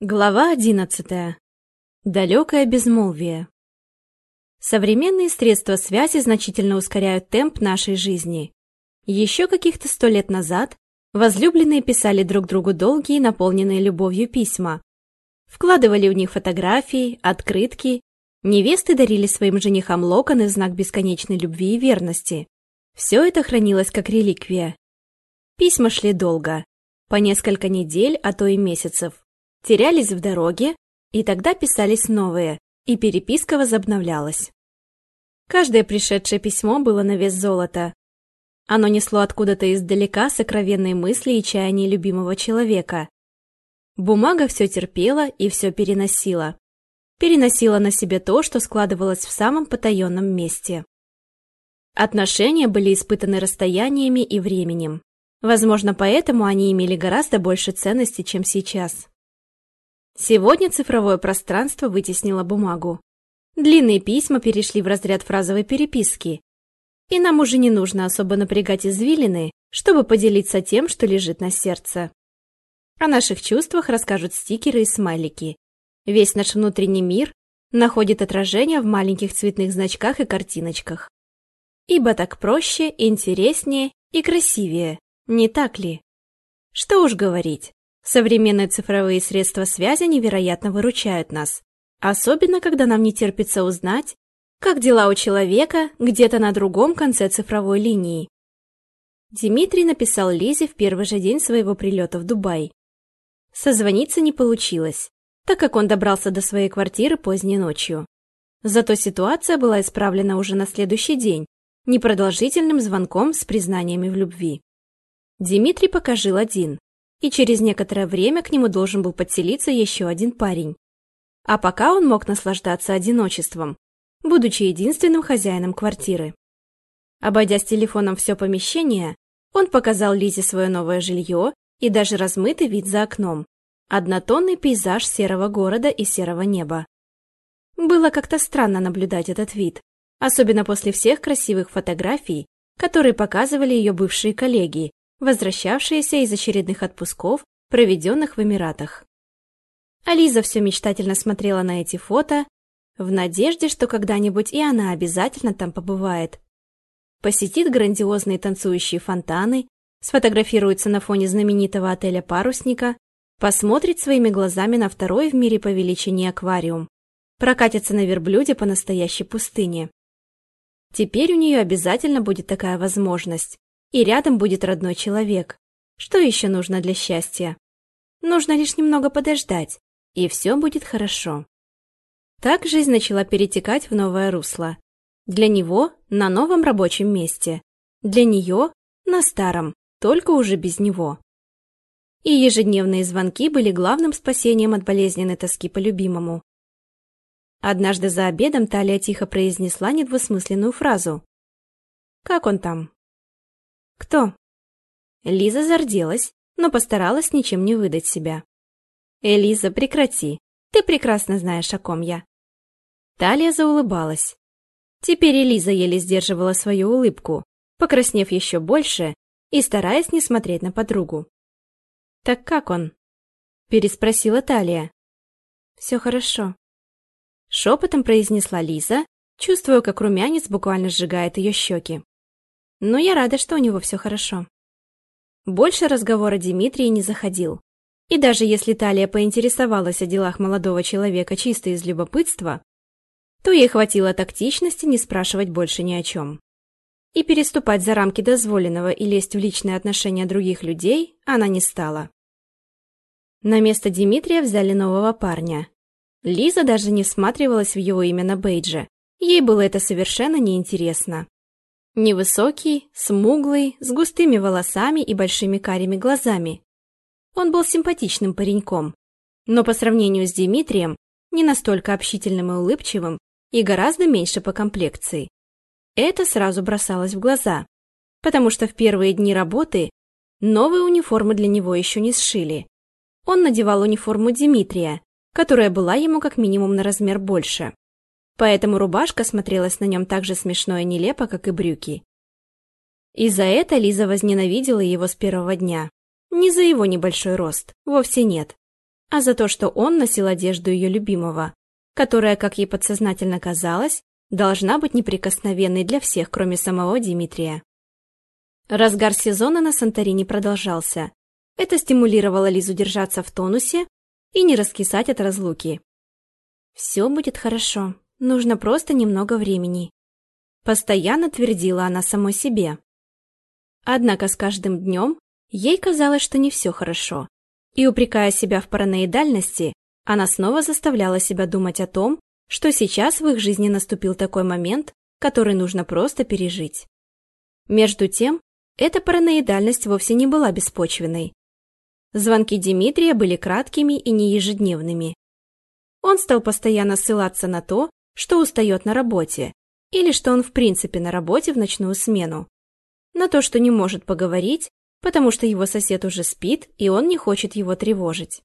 Глава одиннадцатая. Далекое безмолвие. Современные средства связи значительно ускоряют темп нашей жизни. Еще каких-то сто лет назад возлюбленные писали друг другу долгие, наполненные любовью письма. Вкладывали в них фотографии, открытки. Невесты дарили своим женихам локоны в знак бесконечной любви и верности. Все это хранилось как реликвия. Письма шли долго, по несколько недель, а то и месяцев терялись в дороге, и тогда писались новые, и переписка возобновлялась. Каждое пришедшее письмо было на вес золота. Оно несло откуда-то издалека сокровенные мысли и чаяния любимого человека. Бумага все терпела и все переносила. Переносила на себе то, что складывалось в самом потаенном месте. Отношения были испытаны расстояниями и временем. Возможно, поэтому они имели гораздо больше ценности, чем сейчас. Сегодня цифровое пространство вытеснило бумагу. Длинные письма перешли в разряд фразовой переписки. И нам уже не нужно особо напрягать извилины, чтобы поделиться тем, что лежит на сердце. О наших чувствах расскажут стикеры и смайлики. Весь наш внутренний мир находит отражение в маленьких цветных значках и картиночках. Ибо так проще, интереснее и красивее, не так ли? Что уж говорить, Современные цифровые средства связи невероятно выручают нас, особенно когда нам не терпится узнать, как дела у человека где-то на другом конце цифровой линии. Дмитрий написал Лизе в первый же день своего прилета в Дубай. Созвониться не получилось, так как он добрался до своей квартиры поздней ночью. Зато ситуация была исправлена уже на следующий день, непродолжительным звонком с признаниями в любви. Дмитрий пока жил один, и через некоторое время к нему должен был подселиться еще один парень. А пока он мог наслаждаться одиночеством, будучи единственным хозяином квартиры. Обойдя с телефоном все помещение, он показал Лизе свое новое жилье и даже размытый вид за окном. Однотонный пейзаж серого города и серого неба. Было как-то странно наблюдать этот вид, особенно после всех красивых фотографий, которые показывали ее бывшие коллеги, возвращавшиеся из очередных отпусков, проведенных в Эмиратах. Ализа все мечтательно смотрела на эти фото, в надежде, что когда-нибудь и она обязательно там побывает. Посетит грандиозные танцующие фонтаны, сфотографируется на фоне знаменитого отеля «Парусника», посмотрит своими глазами на второй в мире по величине аквариум, прокатится на верблюде по настоящей пустыне. Теперь у нее обязательно будет такая возможность и рядом будет родной человек. Что еще нужно для счастья? Нужно лишь немного подождать, и все будет хорошо. Так жизнь начала перетекать в новое русло. Для него – на новом рабочем месте. Для нее – на старом, только уже без него. И ежедневные звонки были главным спасением от болезненной тоски по любимому. Однажды за обедом Талия тихо произнесла недвусмысленную фразу. «Как он там?» «Кто?» Лиза зарделась, но постаралась ничем не выдать себя. «Элиза, прекрати. Ты прекрасно знаешь, о ком я». Талия заулыбалась. Теперь Элиза еле сдерживала свою улыбку, покраснев еще больше и стараясь не смотреть на подругу. «Так как он?» — переспросила Талия. «Все хорошо», — шепотом произнесла Лиза, чувствуя, как румянец буквально сжигает ее щеки но я рада, что у него все хорошо. Больше разговора Дмитрий не заходил. И даже если Талия поинтересовалась о делах молодого человека чисто из любопытства, то ей хватило тактичности не спрашивать больше ни о чем. И переступать за рамки дозволенного и лезть в личные отношения других людей она не стала. На место Дмитрия взяли нового парня. Лиза даже не всматривалась в его имя на бейдже. Ей было это совершенно неинтересно. Невысокий, смуглый, с густыми волосами и большими карими глазами. Он был симпатичным пареньком, но по сравнению с Дмитрием не настолько общительным и улыбчивым и гораздо меньше по комплекции. Это сразу бросалось в глаза, потому что в первые дни работы новые униформы для него еще не сшили. Он надевал униформу Дмитрия, которая была ему как минимум на размер больше поэтому рубашка смотрелась на нем так же смешно и нелепо, как и брюки. И за это Лиза возненавидела его с первого дня. Не за его небольшой рост, вовсе нет, а за то, что он носил одежду ее любимого, которая, как ей подсознательно казалось, должна быть неприкосновенной для всех, кроме самого Дмитрия. Разгар сезона на Санторини продолжался. Это стимулировало Лизу держаться в тонусе и не раскисать от разлуки. «Все будет хорошо», Нужно просто немного времени. Постоянно твердила она самой себе. Однако с каждым днем ей казалось, что не все хорошо. И упрекая себя в параноидальности, она снова заставляла себя думать о том, что сейчас в их жизни наступил такой момент, который нужно просто пережить. Между тем, эта параноидальность вовсе не была беспочвенной. Звонки Дмитрия были краткими и не ежедневными. Он стал постоянно ссылаться на то, что устает на работе, или что он в принципе на работе в ночную смену. На то, что не может поговорить, потому что его сосед уже спит, и он не хочет его тревожить.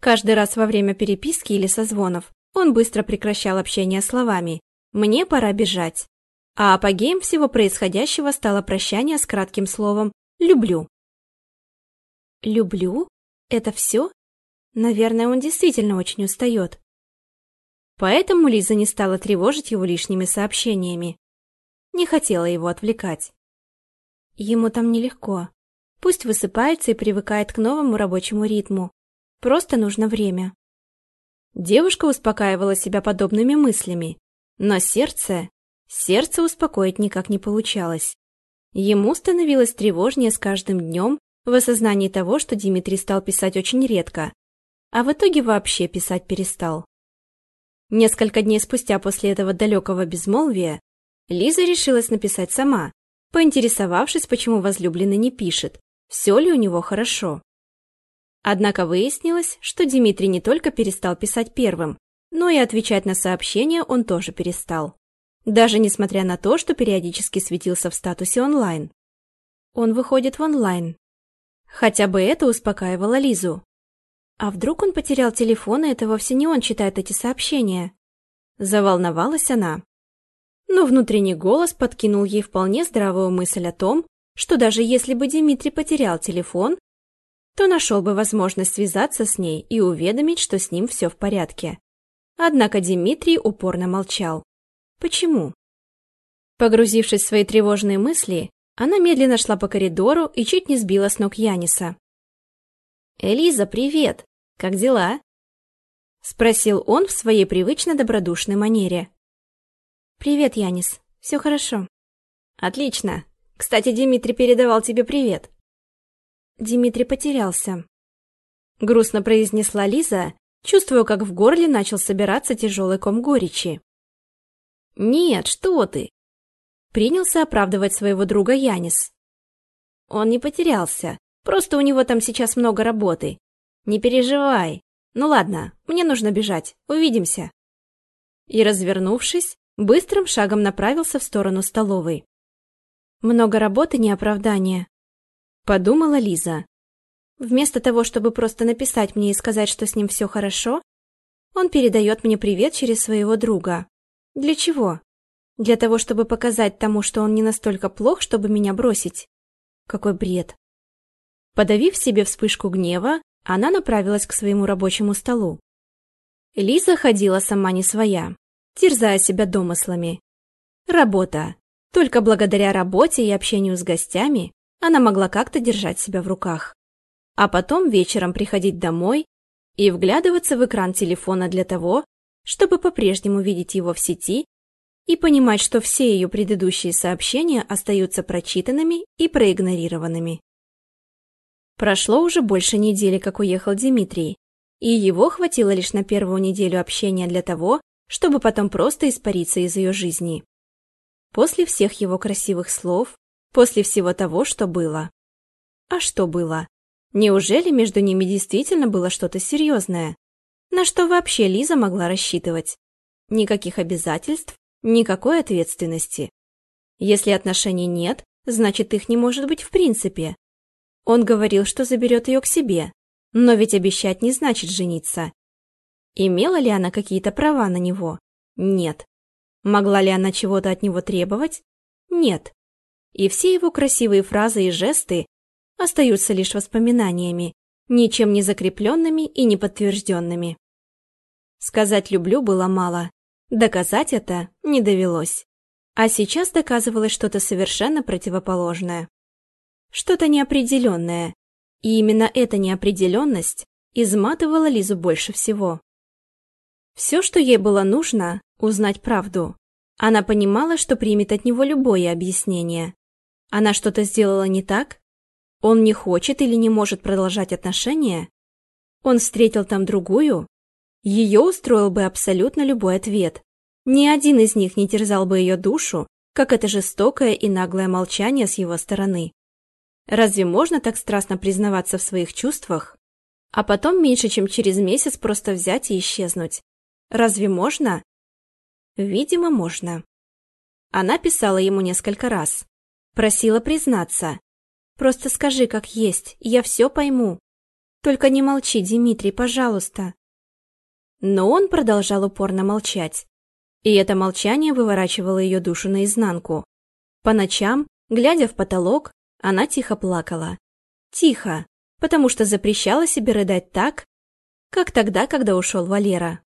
Каждый раз во время переписки или созвонов он быстро прекращал общение словами «мне пора бежать». А апогеем всего происходящего стало прощание с кратким словом «люблю». «Люблю? Это все?» Наверное, он действительно очень устает. Поэтому Лиза не стала тревожить его лишними сообщениями. Не хотела его отвлекать. Ему там нелегко. Пусть высыпается и привыкает к новому рабочему ритму. Просто нужно время. Девушка успокаивала себя подобными мыслями, но сердце... Сердце успокоить никак не получалось. Ему становилось тревожнее с каждым днем в осознании того, что Дмитрий стал писать очень редко, а в итоге вообще писать перестал. Несколько дней спустя после этого далекого безмолвия Лиза решилась написать сама, поинтересовавшись, почему возлюбленный не пишет, все ли у него хорошо. Однако выяснилось, что Дмитрий не только перестал писать первым, но и отвечать на сообщения он тоже перестал. Даже несмотря на то, что периодически светился в статусе онлайн. Он выходит в онлайн. Хотя бы это успокаивало Лизу. А вдруг он потерял телефон, и это вовсе не он читает эти сообщения? Заволновалась она. Но внутренний голос подкинул ей вполне здравую мысль о том, что даже если бы Дмитрий потерял телефон, то нашел бы возможность связаться с ней и уведомить, что с ним все в порядке. Однако Дмитрий упорно молчал. Почему? Погрузившись в свои тревожные мысли, она медленно шла по коридору и чуть не сбила с ног Яниса. «Элиза, привет! Как дела?» — спросил он в своей привычно добродушной манере. «Привет, Янис. Все хорошо». «Отлично. Кстати, Дмитрий передавал тебе привет». Дмитрий потерялся. Грустно произнесла Лиза, чувствуя, как в горле начал собираться тяжелый ком горечи. «Нет, что ты!» Принялся оправдывать своего друга Янис. Он не потерялся, Просто у него там сейчас много работы. Не переживай. Ну ладно, мне нужно бежать. Увидимся. И, развернувшись, быстрым шагом направился в сторону столовой. Много работы не оправдание, подумала Лиза. Вместо того, чтобы просто написать мне и сказать, что с ним все хорошо, он передает мне привет через своего друга. Для чего? Для того, чтобы показать тому, что он не настолько плох, чтобы меня бросить. Какой бред. Подавив себе вспышку гнева, она направилась к своему рабочему столу. Лиза ходила сама не своя, терзая себя домыслами. Работа. Только благодаря работе и общению с гостями она могла как-то держать себя в руках. А потом вечером приходить домой и вглядываться в экран телефона для того, чтобы по-прежнему видеть его в сети и понимать, что все ее предыдущие сообщения остаются прочитанными и проигнорированными. Прошло уже больше недели, как уехал Дмитрий, и его хватило лишь на первую неделю общения для того, чтобы потом просто испариться из ее жизни. После всех его красивых слов, после всего того, что было. А что было? Неужели между ними действительно было что-то серьезное? На что вообще Лиза могла рассчитывать? Никаких обязательств, никакой ответственности. Если отношений нет, значит их не может быть в принципе. Он говорил, что заберет ее к себе, но ведь обещать не значит жениться. Имела ли она какие-то права на него? Нет. Могла ли она чего-то от него требовать? Нет. И все его красивые фразы и жесты остаются лишь воспоминаниями, ничем не закрепленными и не подтвержденными. Сказать «люблю» было мало. Доказать это не довелось. А сейчас доказывалось что-то совершенно противоположное что-то неопределенное. И именно эта неопределенность изматывала Лизу больше всего. Все, что ей было нужно, узнать правду. Она понимала, что примет от него любое объяснение. Она что-то сделала не так? Он не хочет или не может продолжать отношения? Он встретил там другую? Ее устроил бы абсолютно любой ответ. Ни один из них не терзал бы ее душу, как это жестокое и наглое молчание с его стороны. Разве можно так страстно признаваться в своих чувствах, а потом меньше, чем через месяц просто взять и исчезнуть? Разве можно? Видимо, можно. Она писала ему несколько раз. Просила признаться. «Просто скажи, как есть, я все пойму. Только не молчи, Дмитрий, пожалуйста». Но он продолжал упорно молчать. И это молчание выворачивало ее душу наизнанку. По ночам, глядя в потолок, она тихо плакала. Тихо, потому что запрещала себе рыдать так, как тогда, когда ушел Валера.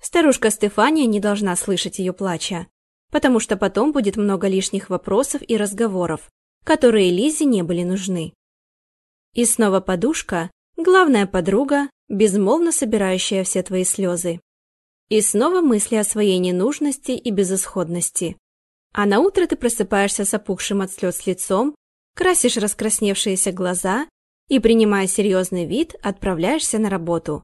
Старушка Стефания не должна слышать ее плача, потому что потом будет много лишних вопросов и разговоров, которые Лизе не были нужны. И снова подушка, главная подруга, безмолвно собирающая все твои слезы. И снова мысли о своей ненужности и безысходности. А на утро ты просыпаешься с опухшим от слез лицом красишь раскрасневшиеся глаза и, принимая серьезный вид, отправляешься на работу.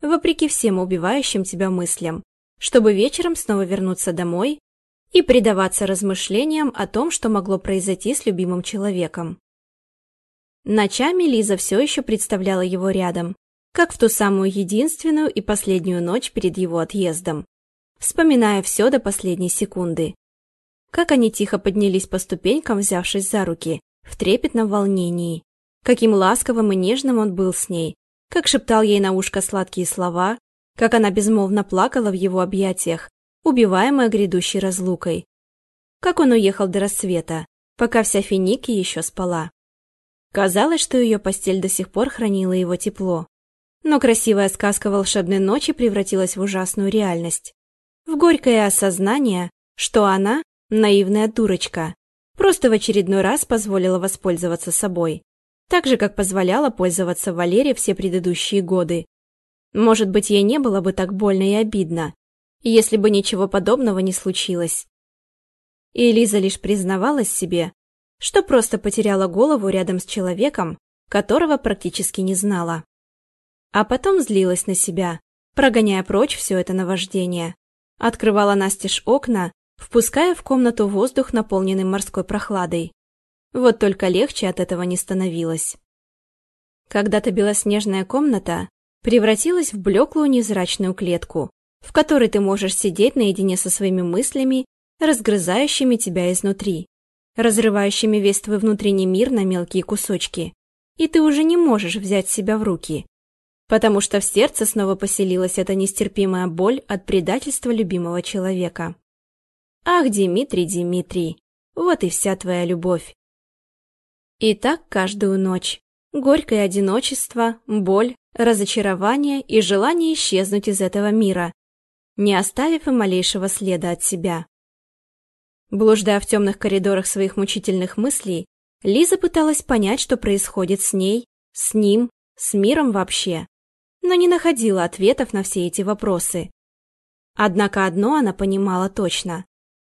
Вопреки всем убивающим тебя мыслям, чтобы вечером снова вернуться домой и предаваться размышлениям о том, что могло произойти с любимым человеком. Ночами Лиза все еще представляла его рядом, как в ту самую единственную и последнюю ночь перед его отъездом, вспоминая все до последней секунды. Как они тихо поднялись по ступенькам, взявшись за руки, в трепетном волнении. Каким ласковым и нежным он был с ней, как шептал ей на ушко сладкие слова, как она безмолвно плакала в его объятиях, убиваемая грядущей разлукой. Как он уехал до рассвета, пока вся Финики еще спала. Казалось, что ее постель до сих пор хранила его тепло. Но красивая сказка волшебной ночи превратилась в ужасную реальность. В горькое осознание, что она – наивная дурочка, Просто в очередной раз позволила воспользоваться собой. Так же, как позволяла пользоваться Валере все предыдущие годы. Может быть, ей не было бы так больно и обидно, если бы ничего подобного не случилось. И Элиза лишь признавалась себе, что просто потеряла голову рядом с человеком, которого практически не знала. А потом злилась на себя, прогоняя прочь все это наваждение. Открывала настежь окна впуская в комнату воздух, наполненный морской прохладой. Вот только легче от этого не становилось. Когда-то белоснежная комната превратилась в блеклую незрачную клетку, в которой ты можешь сидеть наедине со своими мыслями, разгрызающими тебя изнутри, разрывающими весь твой внутренний мир на мелкие кусочки, и ты уже не можешь взять себя в руки, потому что в сердце снова поселилась эта нестерпимая боль от предательства любимого человека. Ах, Дмитрий, Дмитрий, вот и вся твоя любовь. И так каждую ночь. Горькое одиночество, боль, разочарование и желание исчезнуть из этого мира, не оставив и малейшего следа от себя. Блуждая в темных коридорах своих мучительных мыслей, Лиза пыталась понять, что происходит с ней, с ним, с миром вообще, но не находила ответов на все эти вопросы. Однако одно она понимала точно.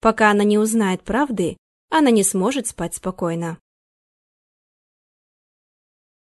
Пока она не узнает правды, она не сможет спать спокойно.